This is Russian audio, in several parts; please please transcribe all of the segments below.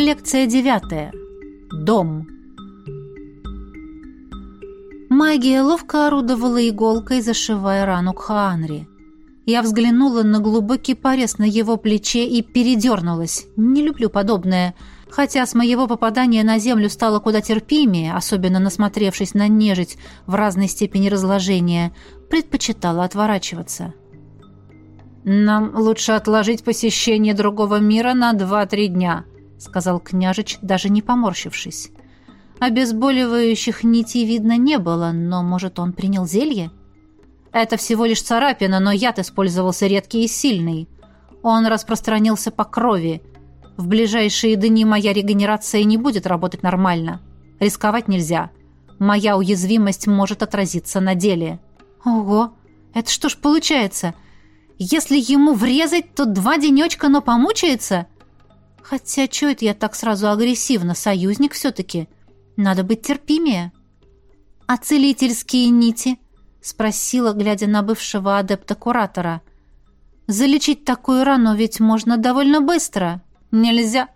Лекция девятая. Дом. Магия ловко орудовала иголкой, зашивая рану Кхаанри. Я взглянула на глубокий порез на его плече и передернулась. Не люблю подобное, хотя с моего попадания на землю стало куда терпимее, особенно насмотревшись на нежить в разной степени разложения, предпочитала отворачиваться. «Нам лучше отложить посещение другого мира на 2-3 дня», сказал княжич, даже не поморщившись. Обезболивающих нитей видно не было, но, может, он принял зелье? Это всего лишь царапина, но яд использовался редкий и сильный. Он распространился по крови. В ближайшие дни моя регенерация не будет работать нормально. Рисковать нельзя. Моя уязвимость может отразиться на деле. Ого, это что ж получается? Если ему врезать, то два денечка, но помучается? — Хотя это я так сразу агрессивно, союзник все-таки. Надо быть терпимее. А целительские нити? Спросила, глядя на бывшего адепта-куратора. Залечить такую рану ведь можно довольно быстро. Нельзя,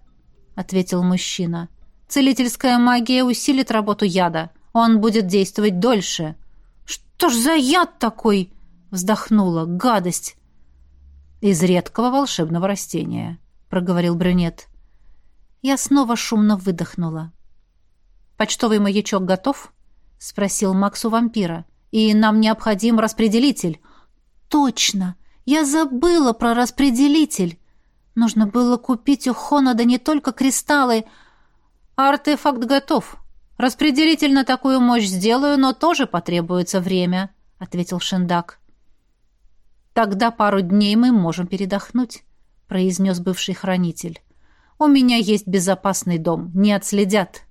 ответил мужчина. Целительская магия усилит работу яда. Он будет действовать дольше. Что ж за яд такой? Вздохнула. Гадость. Из редкого волшебного растения проговорил брюнет. Я снова шумно выдохнула. «Почтовый маячок готов?» — спросил Макс у вампира. «И нам необходим распределитель». «Точно! Я забыла про распределитель! Нужно было купить у Хонода не только кристаллы...» «Артефакт готов. Распределитель на такую мощь сделаю, но тоже потребуется время», — ответил Шиндак. «Тогда пару дней мы можем передохнуть» произнес бывший хранитель. «У меня есть безопасный дом, не отследят».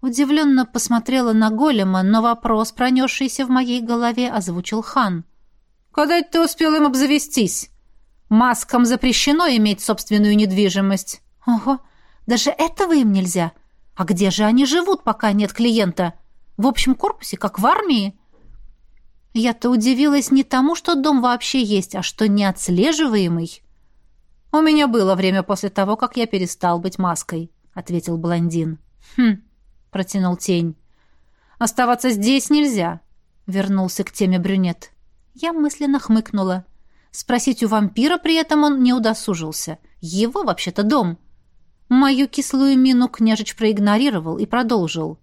Удивленно посмотрела на голема, но вопрос, пронесшийся в моей голове, озвучил хан. «Когда ты успел им обзавестись? Маскам запрещено иметь собственную недвижимость». «Ого, даже этого им нельзя. А где же они живут, пока нет клиента? В общем корпусе, как в армии?» Я-то удивилась не тому, что дом вообще есть, а что неотслеживаемый. «У меня было время после того, как я перестал быть маской», — ответил блондин. «Хм», — протянул тень. «Оставаться здесь нельзя», — вернулся к теме брюнет. Я мысленно хмыкнула. Спросить у вампира при этом он не удосужился. Его вообще-то дом. Мою кислую мину княжич проигнорировал и продолжил.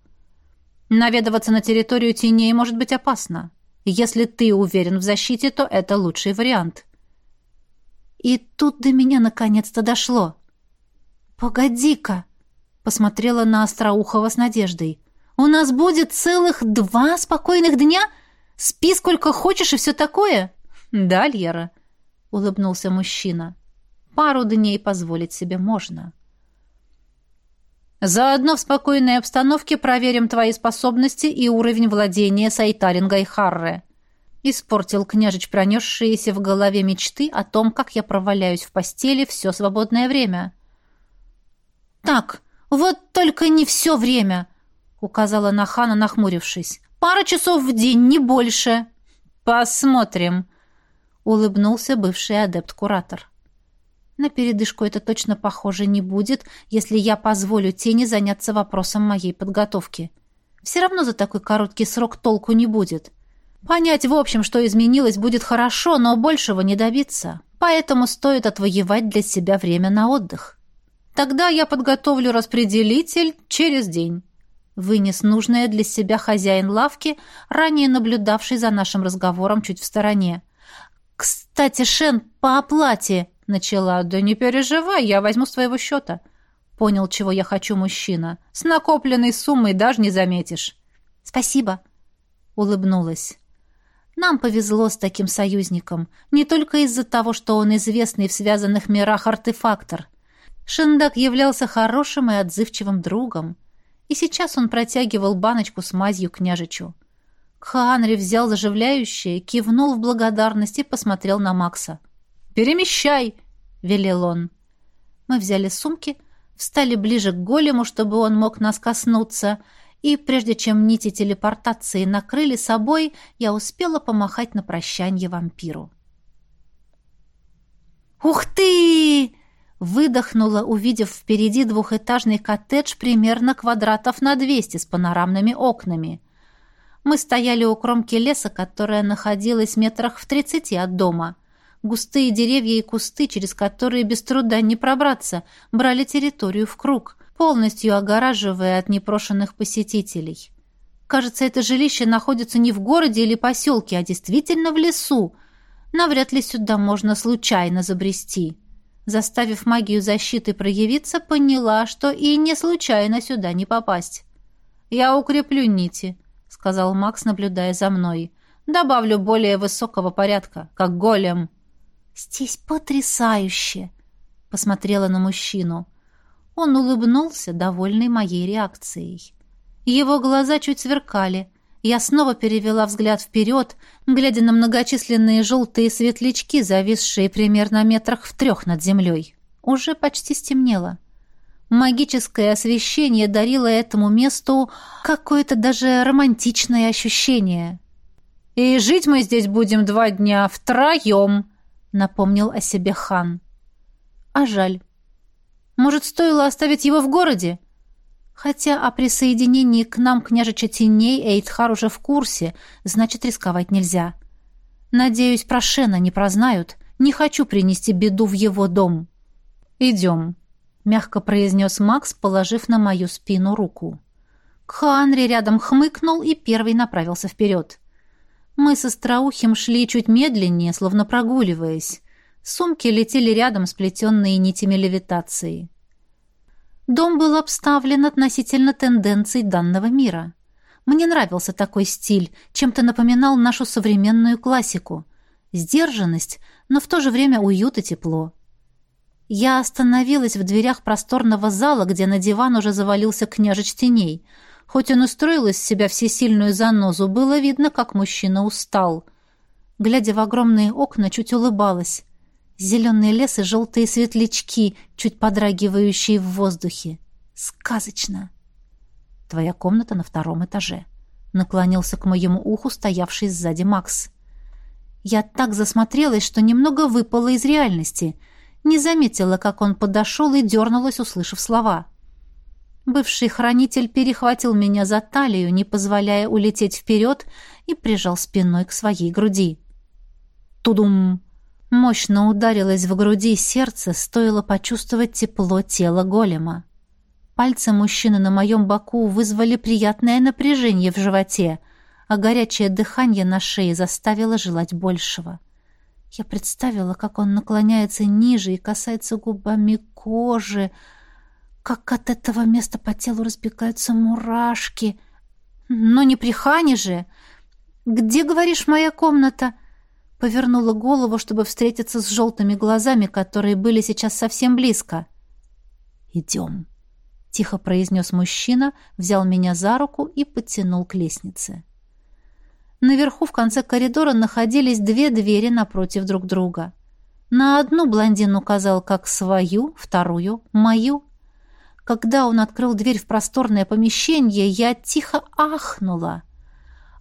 «Наведываться на территорию теней может быть опасно. Если ты уверен в защите, то это лучший вариант. И тут до меня наконец-то дошло. «Погоди-ка!» — посмотрела на Остроухова с надеждой. «У нас будет целых два спокойных дня? Спи сколько хочешь и все такое?» «Да, Лера», — улыбнулся мужчина. «Пару дней позволить себе можно». «Заодно в спокойной обстановке проверим твои способности и уровень владения Сайтаринга и Харре», Испортил княжич пронесшиеся в голове мечты о том, как я проваляюсь в постели все свободное время. «Так, вот только не все время!» — указала на хана, нахмурившись. «Пара часов в день, не больше!» «Посмотрим!» — улыбнулся бывший адепт-куратор. «На передышку это точно похоже не будет, если я позволю тени заняться вопросом моей подготовки. Все равно за такой короткий срок толку не будет». Понять в общем, что изменилось, будет хорошо, но большего не добиться. Поэтому стоит отвоевать для себя время на отдых. Тогда я подготовлю распределитель через день. Вынес нужное для себя хозяин лавки, ранее наблюдавший за нашим разговором чуть в стороне. «Кстати, Шен, по оплате!» — начала. «Да не переживай, я возьму с твоего счета». Понял, чего я хочу мужчина. «С накопленной суммой даже не заметишь». «Спасибо», — улыбнулась. Нам повезло с таким союзником, не только из-за того, что он известный в связанных мирах артефактор. Шиндак являлся хорошим и отзывчивым другом. И сейчас он протягивал баночку с мазью княжичу. Ханри взял заживляющее, кивнул в благодарность и посмотрел на Макса. «Перемещай!» — велел он. Мы взяли сумки, встали ближе к голему, чтобы он мог нас коснуться — и, прежде чем нити телепортации накрыли собой, я успела помахать на прощанье вампиру. «Ух ты!» — выдохнула, увидев впереди двухэтажный коттедж примерно квадратов на 200 с панорамными окнами. Мы стояли у кромки леса, которая находилась метрах в 30 от дома. Густые деревья и кусты, через которые без труда не пробраться, брали территорию в круг полностью огораживая от непрошенных посетителей. Кажется, это жилище находится не в городе или поселке, а действительно в лесу. Навряд ли сюда можно случайно забрести. Заставив магию защиты проявиться, поняла, что и не случайно сюда не попасть. «Я укреплю нити», — сказал Макс, наблюдая за мной. «Добавлю более высокого порядка, как голем». «Здесь потрясающе!» — посмотрела на мужчину. Он улыбнулся, довольный моей реакцией. Его глаза чуть сверкали. Я снова перевела взгляд вперед, глядя на многочисленные желтые светлячки, зависшие примерно метрах в трех над землей. Уже почти стемнело. Магическое освещение дарило этому месту какое-то даже романтичное ощущение. «И жить мы здесь будем два дня втроем», — напомнил о себе хан. «А жаль». Может, стоило оставить его в городе? Хотя о присоединении к нам княжича теней Эйтхар уже в курсе, значит, рисковать нельзя. Надеюсь, про Шена не прознают. Не хочу принести беду в его дом. Идем, — мягко произнес Макс, положив на мою спину руку. Кханри рядом хмыкнул и первый направился вперед. Мы со Страухим шли чуть медленнее, словно прогуливаясь. Сумки летели рядом, сплетенные нитями левитации. Дом был обставлен относительно тенденций данного мира. Мне нравился такой стиль, чем-то напоминал нашу современную классику. Сдержанность, но в то же время уют и тепло. Я остановилась в дверях просторного зала, где на диван уже завалился княжеч теней. Хоть он устроил из себя всесильную занозу, было видно, как мужчина устал. Глядя в огромные окна, чуть улыбалась. Зеленые лес и желтые светлячки, чуть подрагивающие в воздухе. Сказочно. Твоя комната на втором этаже. Наклонился к моему уху, стоявший сзади Макс. Я так засмотрелась, что немного выпала из реальности. Не заметила, как он подошел и дернулась, услышав слова. Бывший хранитель перехватил меня за талию, не позволяя улететь вперед, и прижал спиной к своей груди. «Тудум!» мощно ударилось в груди сердце, стоило почувствовать тепло тела голема. Пальцы мужчины на моем боку вызвали приятное напряжение в животе, а горячее дыхание на шее заставило желать большего. Я представила, как он наклоняется ниже и касается губами кожи, как от этого места по телу разбегаются мурашки. Но не прихани же! Где, говоришь, моя комната?» повернула голову, чтобы встретиться с желтыми глазами, которые были сейчас совсем близко. «Идем», — тихо произнес мужчина, взял меня за руку и подтянул к лестнице. Наверху в конце коридора находились две двери напротив друг друга. На одну блондин указал как свою, вторую — мою. Когда он открыл дверь в просторное помещение, я тихо ахнула —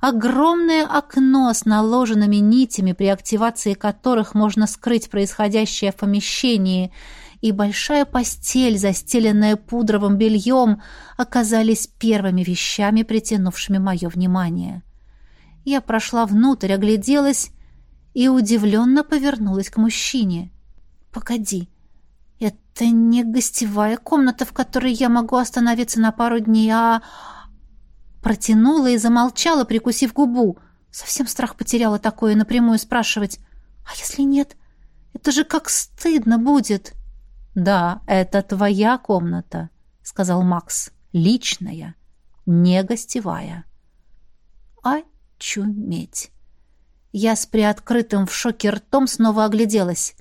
Огромное окно с наложенными нитями, при активации которых можно скрыть происходящее в помещении, и большая постель, застеленная пудровым бельем, оказались первыми вещами, притянувшими мое внимание. Я прошла внутрь, огляделась и удивленно повернулась к мужчине. «Погоди, это не гостевая комната, в которой я могу остановиться на пару дней, а...» протянула и замолчала, прикусив губу. Совсем страх потеряла такое напрямую спрашивать. «А если нет? Это же как стыдно будет!» «Да, это твоя комната», — сказал Макс. «Личная, не гостевая». «Очуметь!» Я с приоткрытым в шоке ртом снова огляделась.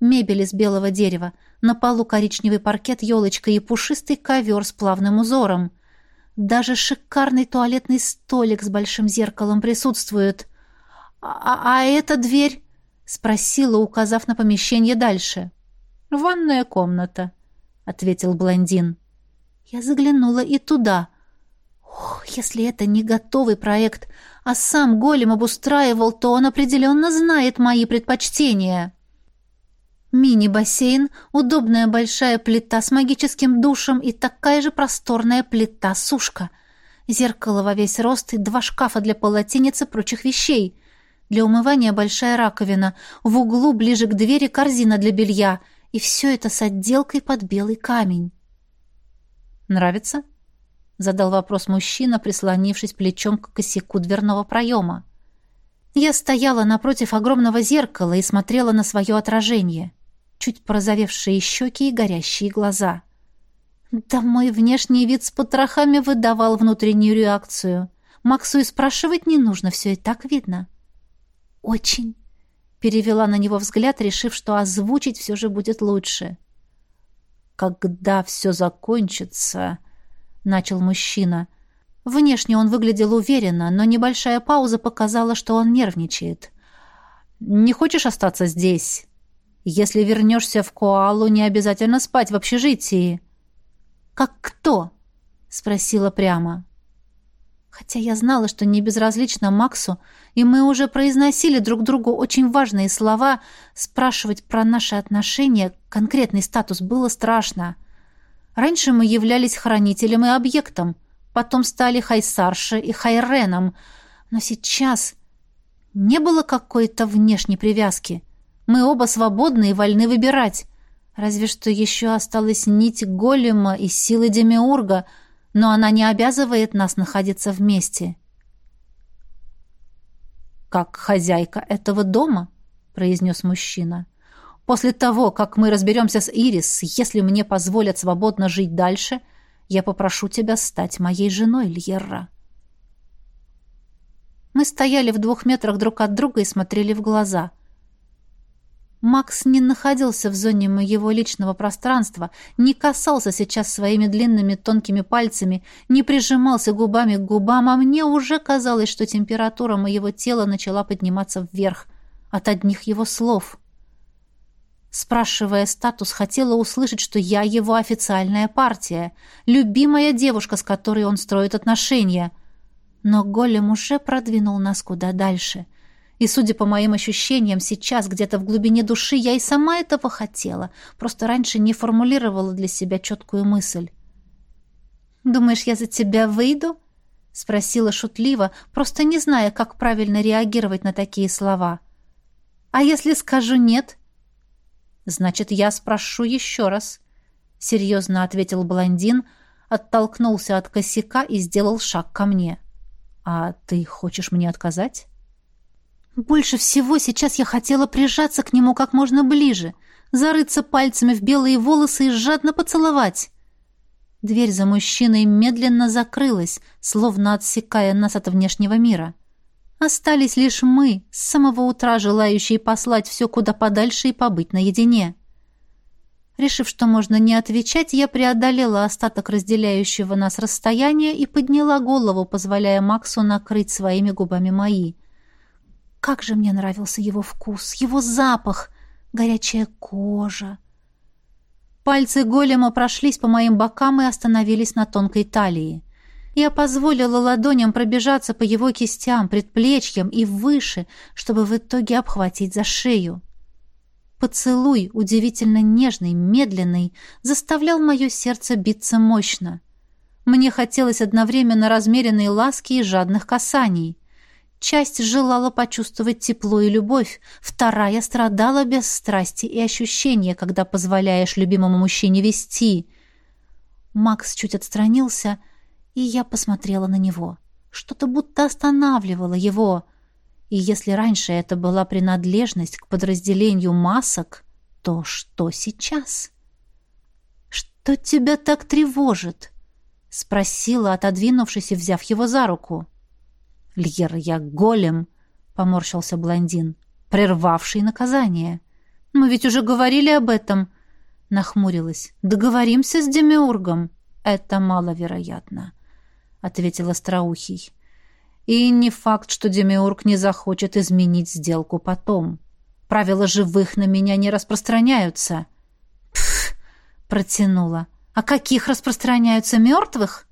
Мебель из белого дерева, на полу коричневый паркет, елочка и пушистый ковер с плавным узором — даже шикарный туалетный столик с большим зеркалом присутствует. А, а, -а эта дверь? спросила, указав на помещение дальше. Ванная комната, ответил блондин. Я заглянула и туда. Ох, если это не готовый проект, а сам голем обустраивал, то он определенно знает мои предпочтения. Мини-бассейн, удобная большая плита с магическим душем и такая же просторная плита-сушка. Зеркало во весь рост и два шкафа для полотенец и прочих вещей. Для умывания большая раковина, в углу ближе к двери корзина для белья. И все это с отделкой под белый камень. «Нравится?» — задал вопрос мужчина, прислонившись плечом к косяку дверного проема. Я стояла напротив огромного зеркала и смотрела на свое отражение. — чуть порозовевшие щеки и горящие глаза. Да мой внешний вид с потрохами выдавал внутреннюю реакцию. Максу и спрашивать не нужно, все и так видно. «Очень», — перевела на него взгляд, решив, что озвучить все же будет лучше. «Когда все закончится», — начал мужчина. Внешне он выглядел уверенно, но небольшая пауза показала, что он нервничает. «Не хочешь остаться здесь?» Если вернешься в Коалу, не обязательно спать в общежитии». «Как кто?» — спросила прямо. Хотя я знала, что не безразлично Максу, и мы уже произносили друг другу очень важные слова, спрашивать про наши отношения, конкретный статус было страшно. Раньше мы являлись хранителем и объектом, потом стали Хайсарше и Хайреном, но сейчас не было какой-то внешней привязки — мы оба свободны и вольны выбирать. Разве что еще осталась нить голема и силы Демиурга, но она не обязывает нас находиться вместе». «Как хозяйка этого дома», — произнес мужчина. «После того, как мы разберемся с Ирис, если мне позволят свободно жить дальше, я попрошу тебя стать моей женой, Льерра». Мы стояли в двух метрах друг от друга и смотрели в глаза — Макс не находился в зоне моего личного пространства, не касался сейчас своими длинными тонкими пальцами, не прижимался губами к губам, а мне уже казалось, что температура моего тела начала подниматься вверх от одних его слов. Спрашивая статус, хотела услышать, что я его официальная партия, любимая девушка, с которой он строит отношения. Но голем уже продвинул нас куда дальше — и, судя по моим ощущениям, сейчас где-то в глубине души я и сама этого хотела, просто раньше не формулировала для себя четкую мысль. «Думаешь, я за тебя выйду?» — спросила шутливо, просто не зная, как правильно реагировать на такие слова. «А если скажу нет?» «Значит, я спрошу еще раз», — серьезно ответил блондин, оттолкнулся от косяка и сделал шаг ко мне. «А ты хочешь мне отказать?» Больше всего сейчас я хотела прижаться к нему как можно ближе, зарыться пальцами в белые волосы и жадно поцеловать. Дверь за мужчиной медленно закрылась, словно отсекая нас от внешнего мира. Остались лишь мы, с самого утра желающие послать все куда подальше и побыть наедине. Решив, что можно не отвечать, я преодолела остаток разделяющего нас расстояния и подняла голову, позволяя Максу накрыть своими губами мои — как же мне нравился его вкус, его запах, горячая кожа. Пальцы голема прошлись по моим бокам и остановились на тонкой талии. Я позволила ладоням пробежаться по его кистям, предплечьям и выше, чтобы в итоге обхватить за шею. Поцелуй, удивительно нежный, медленный, заставлял мое сердце биться мощно. Мне хотелось одновременно размеренной ласки и жадных касаний. Часть желала почувствовать тепло и любовь, вторая страдала без страсти и ощущения, когда позволяешь любимому мужчине вести. Макс чуть отстранился, и я посмотрела на него. Что-то будто останавливало его. И если раньше это была принадлежность к подразделению масок, то что сейчас? «Что тебя так тревожит?» — спросила, отодвинувшись и взяв его за руку. — Льер, я голем!» — поморщился блондин. «Прервавший наказание!» «Мы ведь уже говорили об этом!» — нахмурилась. «Договоримся с Демиургом!» «Это маловероятно!» — ответил Остроухий. «И не факт, что Демиург не захочет изменить сделку потом. Правила живых на меня не распространяются!» «Пф!» — протянула. «А каких распространяются мертвых?»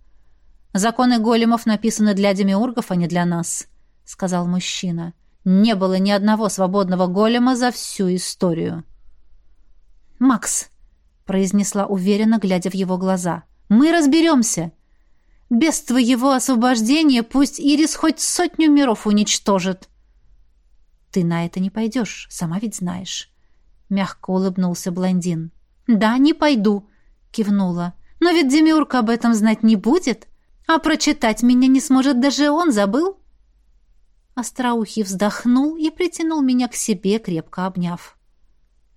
«Законы големов написаны для демиургов, а не для нас», — сказал мужчина. «Не было ни одного свободного голема за всю историю». «Макс», — произнесла уверенно, глядя в его глаза, — «мы разберемся. Без твоего освобождения пусть Ирис хоть сотню миров уничтожит». «Ты на это не пойдешь, сама ведь знаешь», — мягко улыбнулся блондин. «Да, не пойду», — кивнула. «Но ведь Демиург об этом знать не будет. А прочитать меня не сможет даже он, забыл?» Остроухий вздохнул и притянул меня к себе, крепко обняв.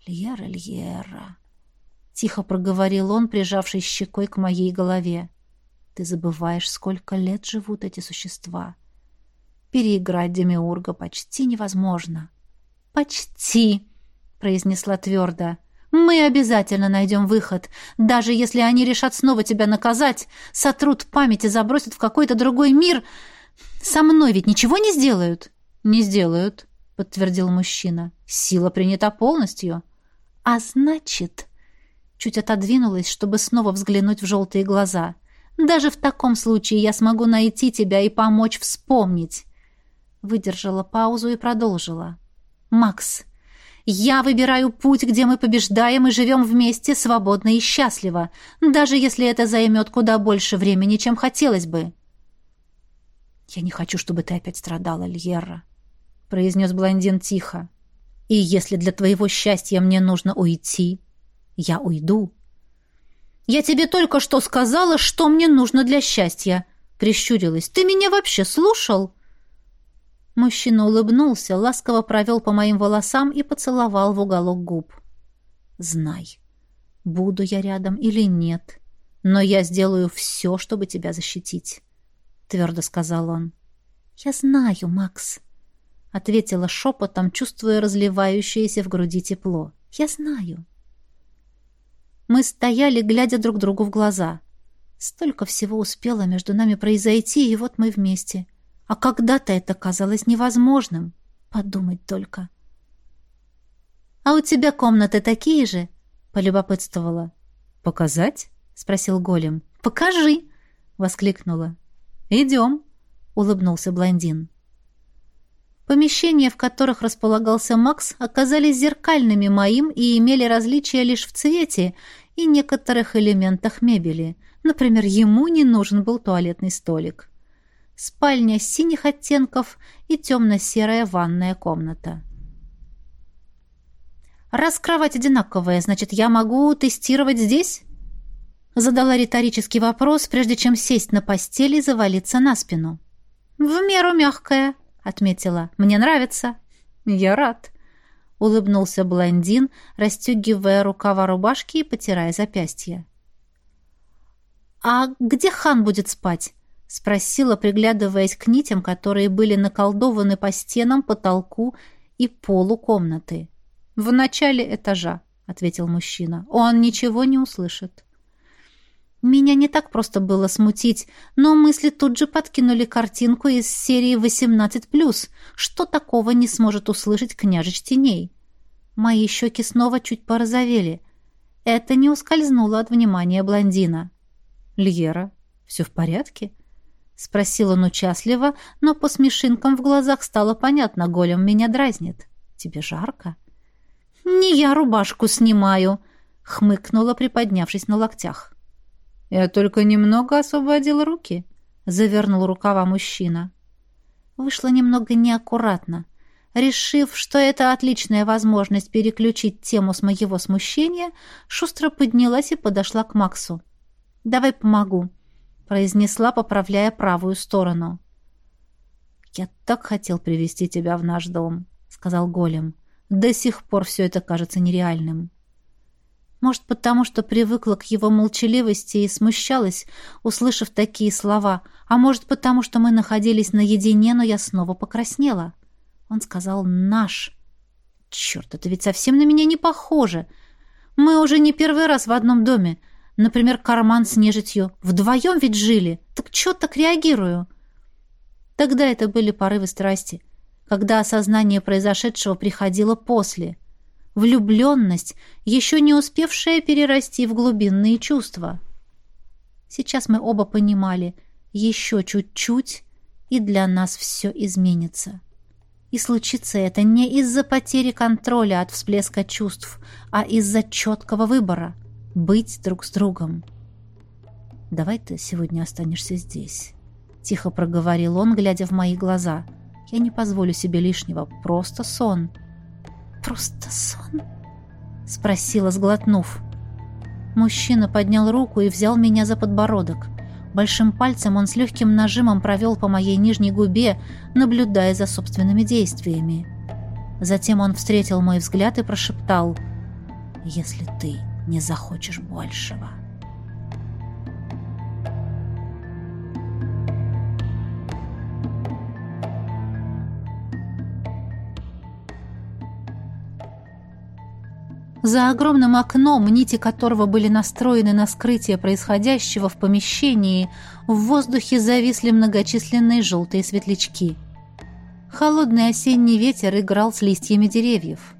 «Льера, Льера!» — тихо проговорил он, прижавшись щекой к моей голове. «Ты забываешь, сколько лет живут эти существа. Переиграть Демиурга почти невозможно». «Почти!» — произнесла твердо. — мы обязательно найдем выход. Даже если они решат снова тебя наказать, сотрут память и забросят в какой-то другой мир. Со мной ведь ничего не сделают?» «Не сделают», — подтвердил мужчина. «Сила принята полностью». «А значит...» Чуть отодвинулась, чтобы снова взглянуть в желтые глаза. «Даже в таком случае я смогу найти тебя и помочь вспомнить». Выдержала паузу и продолжила. «Макс, я выбираю путь, где мы побеждаем и живем вместе свободно и счастливо, даже если это займет куда больше времени, чем хотелось бы. «Я не хочу, чтобы ты опять страдала, Льерра», — произнес блондин тихо. «И если для твоего счастья мне нужно уйти, я уйду». «Я тебе только что сказала, что мне нужно для счастья», — прищурилась. «Ты меня вообще слушал?» Мужчина улыбнулся, ласково провел по моим волосам и поцеловал в уголок губ. «Знай, буду я рядом или нет, но я сделаю все, чтобы тебя защитить», — твердо сказал он. «Я знаю, Макс», — ответила шепотом, чувствуя разливающееся в груди тепло. «Я знаю». Мы стояли, глядя друг другу в глаза. Столько всего успело между нами произойти, и вот мы вместе. А когда-то это казалось невозможным. Подумать только. «А у тебя комнаты такие же?» — полюбопытствовала. «Показать?» — спросил голем. «Покажи!» — воскликнула. «Идем!» — улыбнулся блондин. Помещения, в которых располагался Макс, оказались зеркальными моим и имели различия лишь в цвете и некоторых элементах мебели. Например, ему не нужен был туалетный столик спальня синих оттенков и темно-серая ванная комната. «Раз кровать одинаковая, значит, я могу тестировать здесь?» Задала риторический вопрос, прежде чем сесть на постели и завалиться на спину. «В меру мягкая», — отметила. «Мне нравится». «Я рад», — улыбнулся блондин, расстегивая рукава рубашки и потирая запястье. «А где хан будет спать?» спросила, приглядываясь к нитям, которые были наколдованы по стенам, потолку и полу комнаты. «В начале этажа», — ответил мужчина. «Он ничего не услышит». Меня не так просто было смутить, но мысли тут же подкинули картинку из серии 18+, что такого не сможет услышать княжеч теней. Мои щеки снова чуть порозовели. Это не ускользнуло от внимания блондина. «Льера, все в порядке?» спросил он Нучаслива, но по смешинкам в глазах стало понятно, голем меня дразнит. «Тебе жарко?» «Не я рубашку снимаю», — хмыкнула, приподнявшись на локтях. «Я только немного освободил руки», — завернул рукава мужчина. Вышло немного неаккуратно. Решив, что это отличная возможность переключить тему с моего смущения, шустро поднялась и подошла к Максу. «Давай помогу», произнесла, поправляя правую сторону. «Я так хотел привести тебя в наш дом», — сказал голем. «До сих пор все это кажется нереальным». Может, потому что привыкла к его молчаливости и смущалась, услышав такие слова, а может, потому что мы находились наедине, но я снова покраснела. Он сказал «наш». Черт, это ведь совсем на меня не похоже. Мы уже не первый раз в одном доме. Например, карман с нежитью. Вдвоем ведь жили. Так чё так реагирую? Тогда это были порывы страсти, когда осознание произошедшего приходило после. Влюбленность, еще не успевшая перерасти в глубинные чувства. Сейчас мы оба понимали, еще чуть-чуть, и для нас все изменится. И случится это не из-за потери контроля от всплеска чувств, а из-за четкого выбора быть друг с другом. «Давай ты сегодня останешься здесь», — тихо проговорил он, глядя в мои глаза. «Я не позволю себе лишнего, просто сон». «Просто сон?» — спросила, сглотнув. Мужчина поднял руку и взял меня за подбородок. Большим пальцем он с легким нажимом провел по моей нижней губе, наблюдая за собственными действиями. Затем он встретил мой взгляд и прошептал «Если ты...» не захочешь большего. За огромным окном, нити которого были настроены на скрытие происходящего в помещении, в воздухе зависли многочисленные желтые светлячки. Холодный осенний ветер играл с листьями деревьев.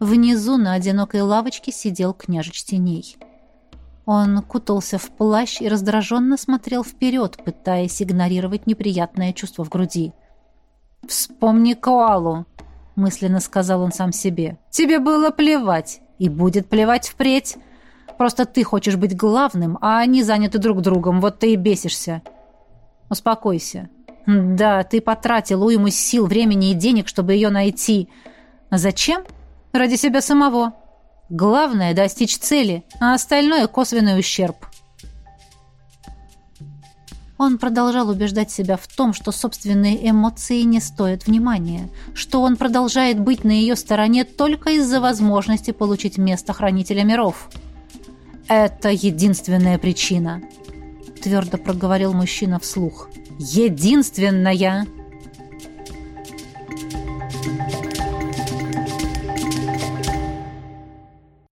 Внизу на одинокой лавочке сидел княжич теней. Он кутался в плащ и раздраженно смотрел вперед, пытаясь игнорировать неприятное чувство в груди. «Вспомни коалу!» — мысленно сказал он сам себе. «Тебе было плевать, и будет плевать впредь. Просто ты хочешь быть главным, а они заняты друг другом, вот ты и бесишься. Успокойся. Да, ты потратил уйму сил, времени и денег, чтобы ее найти. А зачем?» ради себя самого. Главное – достичь цели, а остальное – косвенный ущерб. Он продолжал убеждать себя в том, что собственные эмоции не стоят внимания, что он продолжает быть на ее стороне только из-за возможности получить место Хранителя миров. «Это единственная причина», – твердо проговорил мужчина вслух. «Единственная!»